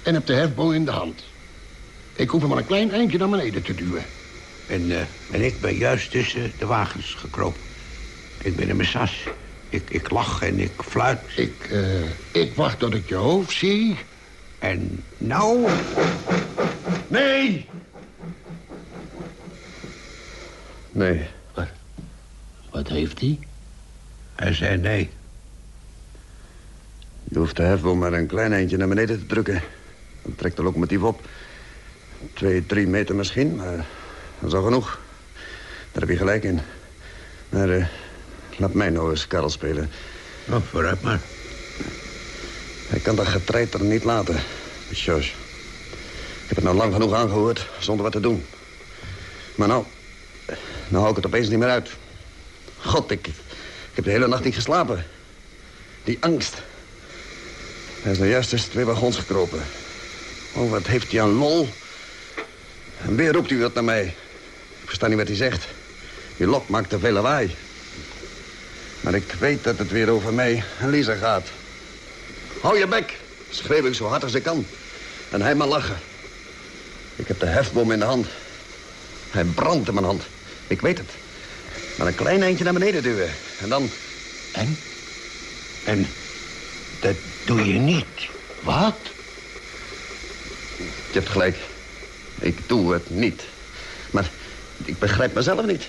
en heb de hefboom in de hand. Ik hoef hem maar een klein eindje naar beneden te duwen. En, uh, en ik ben juist tussen de wagens gekropen. Ik ben in mijn sas. Ik, ik lach en ik fluit. Ik, uh, ik wacht tot ik je hoofd zie. En nou... Nee! Nee. Wat, wat heeft hij? Hij zei nee. Je hoeft de hefboom maar een klein eindje naar beneden te drukken. Dan trekt de locomotief op. Twee, drie meter misschien, maar dat is al genoeg. Daar heb je gelijk in. Maar uh, laat mij nou eens Karel spelen. Oh, vooruit maar. Hij kan dat getreiter niet laten, Jos. Ik heb het nou lang genoeg aangehoord, zonder wat te doen. Maar nou, nou hou ik het opeens niet meer uit. God, ik, ik heb de hele nacht niet geslapen. Die angst. Hij is nou juist tussen twee wagons gekropen. Oh, wat heeft hij aan lol. En weer roept hij wat naar mij. Ik versta niet wat hij zegt. Die lok maakt te veel lawaai. Maar ik weet dat het weer over mij en Lisa gaat. Hou je bek, schreeuw ik zo hard als ik kan. En hij maar lachen. Ik heb de hefboom in de hand. Hij brandt in mijn hand. Ik weet het. Maar een klein eindje naar beneden duwen. En dan... En? En dat doe je niet. Wat? Je hebt gelijk. Ik doe het niet. Maar ik begrijp mezelf niet.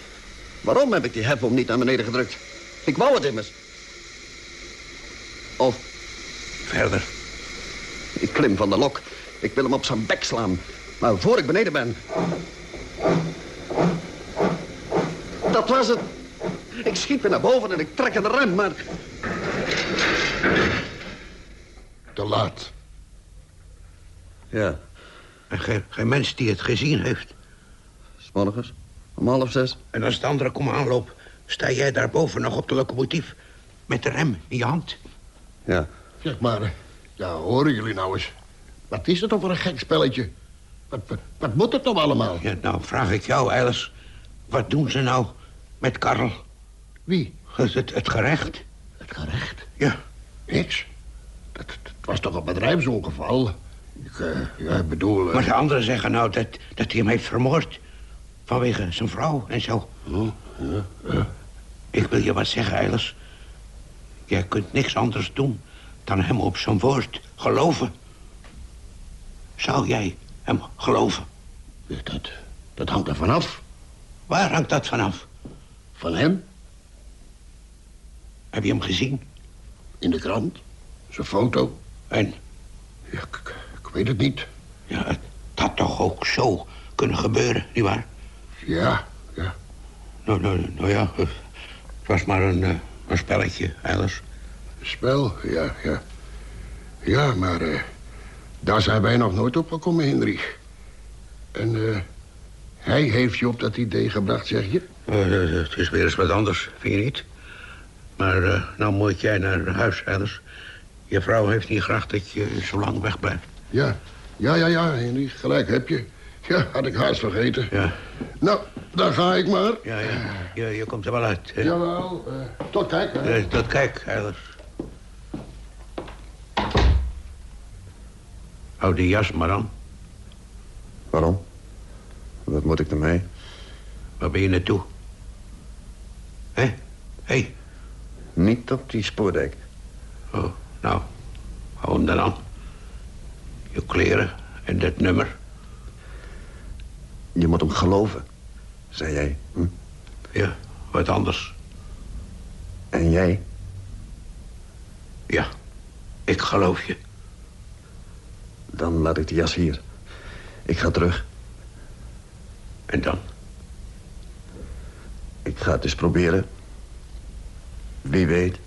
Waarom heb ik die hefboom niet naar beneden gedrukt? Ik wou het immers. Of... Verder. Ik klim van de lok. Ik wil hem op zijn bek slaan. Maar voor ik beneden ben... Dat was het. Ik schiet weer naar boven en ik trek aan de rem, maar... Te laat. Ja. En geen, geen mens die het gezien heeft. S'morgens, om half zes. En als de andere komen aanloop, sta jij daarboven nog op de locomotief. Met de rem in je hand. Ja. Zeg maar, eh, ja, horen jullie nou eens. Wat is het toch voor een gek spelletje? Wat, wat, wat moet het toch allemaal? Ja, nou vraag ik jou, Eilis. Wat doen ze nou met Karel? Wie? Het, het, het gerecht. Het gerecht? Ja. Niks. Dat, dat was toch een bedrijfsongeval? Ik, eh, ja, ik bedoel... eh, Maar de anderen zeggen nou dat, dat hij hem heeft vermoord. Vanwege zijn vrouw en zo. Oh, ja, ja. Ik wil je wat zeggen, Eilis. Jij kunt niks anders doen dan hem op zijn woord geloven. Zou jij hem geloven? Dat, dat hangt er vanaf. Waar hangt dat vanaf? Van hem? Heb je hem gezien? In de krant. Zijn foto. En? Ja, ik, ik weet het niet. Ja, het had toch ook zo kunnen gebeuren, nietwaar? Ja, ja. Nou, nou, nou ja, het was maar een, eh, een spelletje, Eilis. Spel, ja, ja. Ja, maar eh, daar zijn wij nog nooit op gekomen, Hendrik. En eh, hij heeft je op dat idee gebracht, zeg je? Eh, het is weer eens wat anders, vind je niet? Maar nou moet jij naar huis, Alice. Je vrouw heeft niet graag dat je zo lang weg blijft. Ja, ja, ja, ja, Henry, gelijk heb je. Ja, had ik haast vergeten. Ja. Nou, daar ga ik maar. Ja, ja. Je, je komt er wel uit. Hè? Jawel, tot kijk. hè. Tot kijk, Alice. Hou die jas maar aan. Waarom? Wat moet ik ermee? Waar ben je naartoe? Hé? Hé? Hey. Niet op die spoordijk. Oh, nou. Hou hem dan aan. Je kleren en dat nummer. Je moet hem geloven, zei jij. Hm? Ja, wat anders. En jij? Ja, ik geloof je. Dan laat ik de jas hier. Ik ga terug. En dan? Ik ga het dus proberen. Wie weet.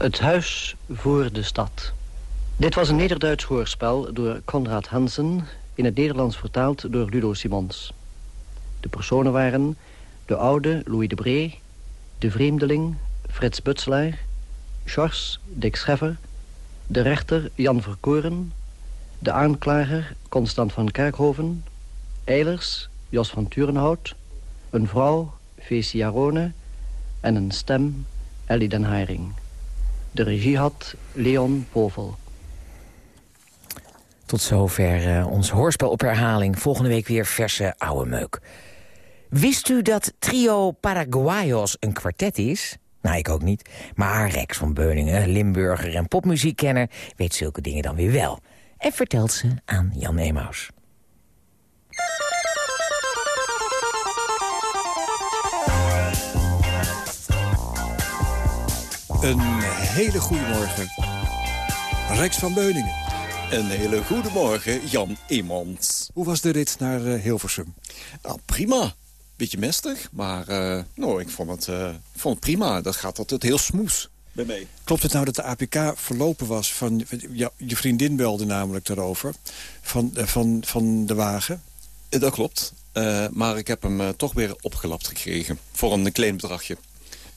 Het huis voor de stad. Dit was een Nederduits hoorspel door Konrad Hansen... in het Nederlands vertaald door Ludo Simons. De personen waren de oude Louis de Bree... de vreemdeling Frits Butselaar... Sjors Dick Scheffer... de rechter Jan Verkoren... de aanklager Constant van Kerkhoven... Eilers Jos van Turenhout... een vrouw Feesie Jarone... en een stem Ellie den Haring. De regie had Leon Povel. Tot zover eh, ons hoorspel op herhaling. Volgende week weer verse oude meuk. Wist u dat trio Paraguayos een kwartet is? Nou, ik ook niet. Maar Rex van Beuningen, Limburger en popmuziekkenner... weet zulke dingen dan weer wel. En vertelt ze aan Jan Emaus. Een hele goede morgen. Rex van Beuningen. Een hele goede morgen, Jan Immans. Hoe was de rit naar eh, Hilversum? Nou, prima. Beetje mestig, maar eh, nou, ik vond het, eh, vond het prima. Dat gaat altijd heel smoes bij mij. Klopt het nou dat de APK verlopen was? Van, ja, je vriendin belde namelijk daarover. Van, van, van de wagen. Dat klopt. Eh, maar ik heb hem toch weer opgelapt gekregen. Voor een klein bedragje.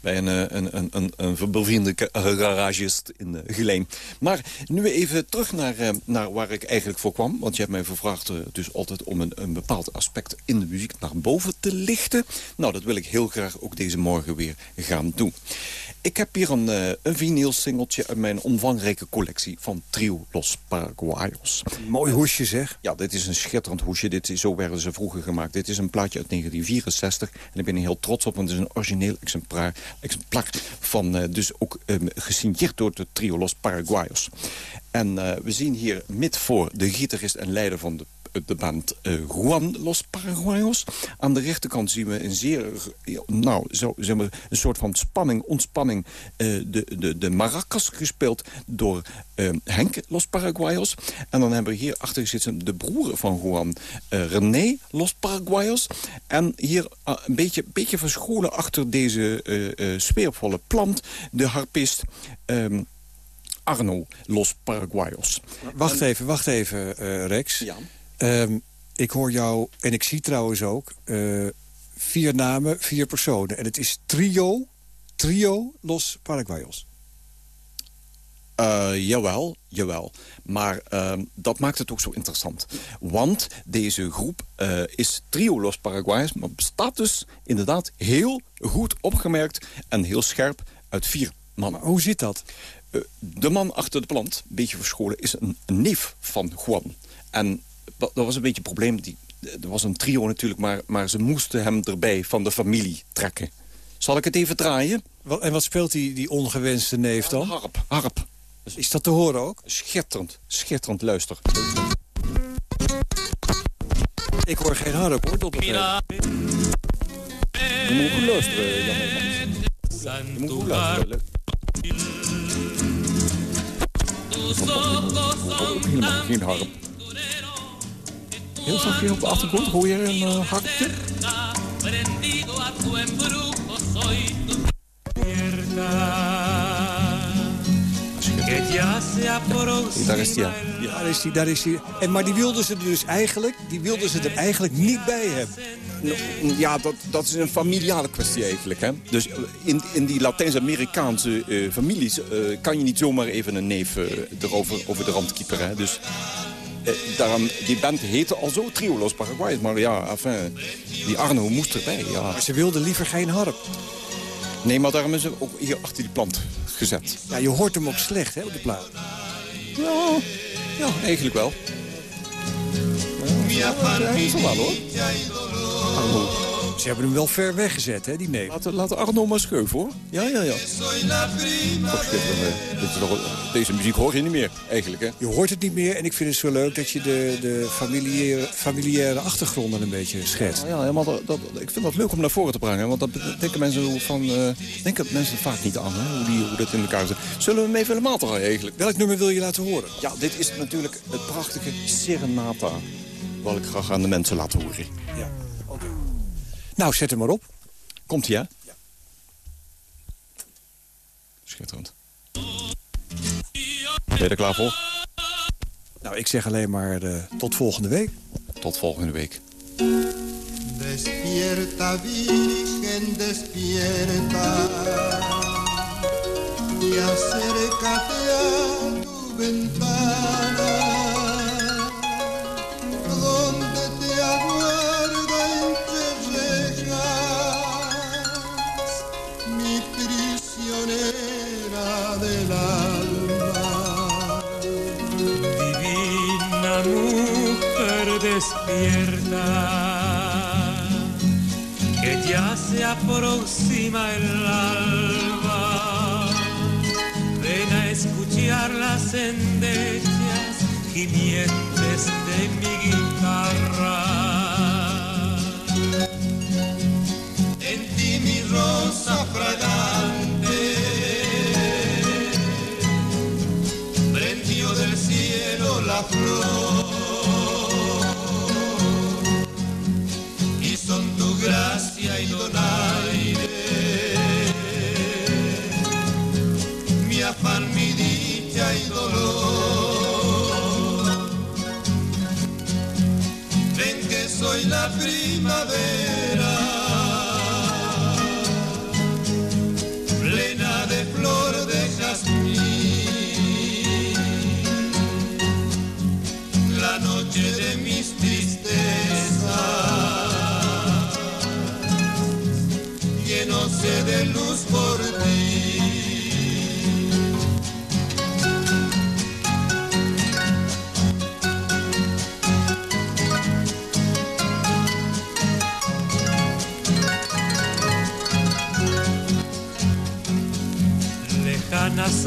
Bij een, eh, een, een, een, een bevriende ka- garagist in Geleen. Maar nu even terug naar, eh, naar waar ik eigenlijk voor kwam. Want je hebt mij gevraagd eh, dus altijd om een, een bepaald aspect in de muziek naar boven te lichten. Nou, dat wil ik heel graag ook deze morgen weer gaan doen. Ik heb hier een, uh, een vinylsingeltje uit mijn omvangrijke collectie van Trio Los Paraguayos. Mooi hoesje zeg. Ja, dit is een schitterend hoesje. Dit is, zo werden ze vroeger gemaakt. Dit is een plaatje uit 1964 en ik ben er heel trots op, want het is een origineel exemplaar, exemplaar van, uh, dus ook um, gesigneerd door de Trio Los Paraguayos. En uh, we zien hier mid voor de gitarist en leider van de de band uh, Juan Los Paraguayos. Aan de rechterkant zien we een zeer, nou, zo, zeg maar, een soort van spanning, ontspanning. Uh, de, de, de maracas gespeeld door uh, Henk Los Paraguayos. En dan hebben we hier achter zitten de broer van Juan, René Los Paraguayos. En hier een beetje, beetje verscholen achter deze sfeervolle plant, de harpist... Um, Arno Los Paraguayos. Wacht even, wacht even, uh, Rex. Ja. Um, ik hoor jou, en ik zie trouwens ook... Uh, vier namen, vier personen. En het is trio, trio Los Paraguayos. Uh, jawel, jawel. Maar uh, dat maakt het ook zo interessant. Want deze groep uh, is Trio Los Paraguayos... maar bestaat dus inderdaad heel goed opgemerkt... en heel scherp uit vier mannen. Maar hoe zit dat? de man achter de plant, een beetje verscholen... is een, een neef van Juan. En dat was een beetje een probleem. Die, er was een trio natuurlijk, maar, maar ze moesten hem erbij van de familie trekken. Zal ik het even draaien? En wat speelt die, die ongewenste neef dan? Harp, harp. Is dat te horen ook? Schitterend, schitterend, luister. Ik hoor geen harp hoor, tot op Je moet goed luisteren, Jan Je moet goed luisteren. Helemaal geen harp. Heel zachtjes op de achtergrond hoor je een uh, harpje. Daar is hij, ja. Daar is hij, daar is hij. En, maar die wilden ze er dus eigenlijk, die wilden ze er eigenlijk niet bij hebben. Ja, dat, dat is een familiale kwestie eigenlijk. Hè? Dus in, in die Latijns-Amerikaanse uh, families uh, kan je niet zomaar even een neef uh, erover over de rand kieperen. Dus eh, daarom, die band heette al zo Trio Los Paraguayos. Maar ja, enfin, die Arno moest erbij. Ja. Maar ze wilden liever geen harp. Nee, maar daarom is ze ook hier achter die plant gezet. Ja, je hoort hem ook slecht, hè, op de plaat. Ja, ja eigenlijk wel. Ja, wel hoor. Arno. Ze hebben hem wel ver weggezet, hè, die neef. Laten, laten Arno maar scheuven, hoor. Ja, ja, ja. Och, deze muziek hoor je niet meer, eigenlijk, hè? Je hoort het niet meer en ik vind het zo leuk dat je de, de familiaire, familiaire achtergronden een beetje schetst. Ja, ja maar dat, dat, ik vind dat leuk om naar voren te brengen. Want dat denken mensen van... Uh, denken mensen vaak niet aan, hè, hoe, die, hoe dat in elkaar zit. Zullen we hem even helemaal draaien, eigenlijk? Welk nummer wil je laten horen? Ja, dit is natuurlijk het prachtige Serenata. Wat ik graag aan de mensen laat horen. Ja. Nou, zet hem maar op. Komt hij, hè? Ja. Schitterend. Ben je er klaar voor? Nou, ik zeg alleen maar uh, tot volgende week. Tot volgende week. Despierta, virgen, despierta. Y acércate a tu ventana. Despierta, que ya se aproxima el alba. Ven a escuchar las endechas gimientes de mi guitarra. En ti mi rosa fragante prendió del cielo la flor gracia y donaire. Mi afán, mi dicha y dolor. Ven que soy la primavera.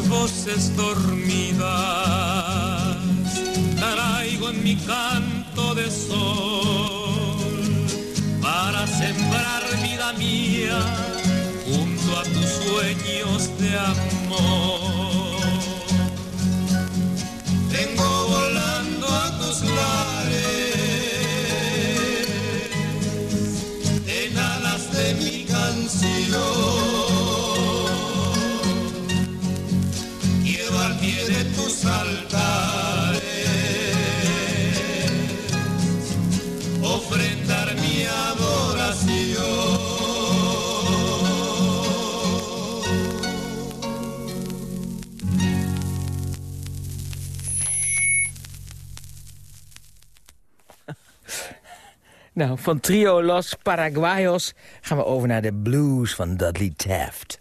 Voces dormidas, traigo en mi canto de sol para sembrar vida mía junto a tus sueños de amor. Vengo volando a tus lares, en alas de mi canción. Nou, van trio Los Paraguayos gaan we over naar de blues van Dudley Taft.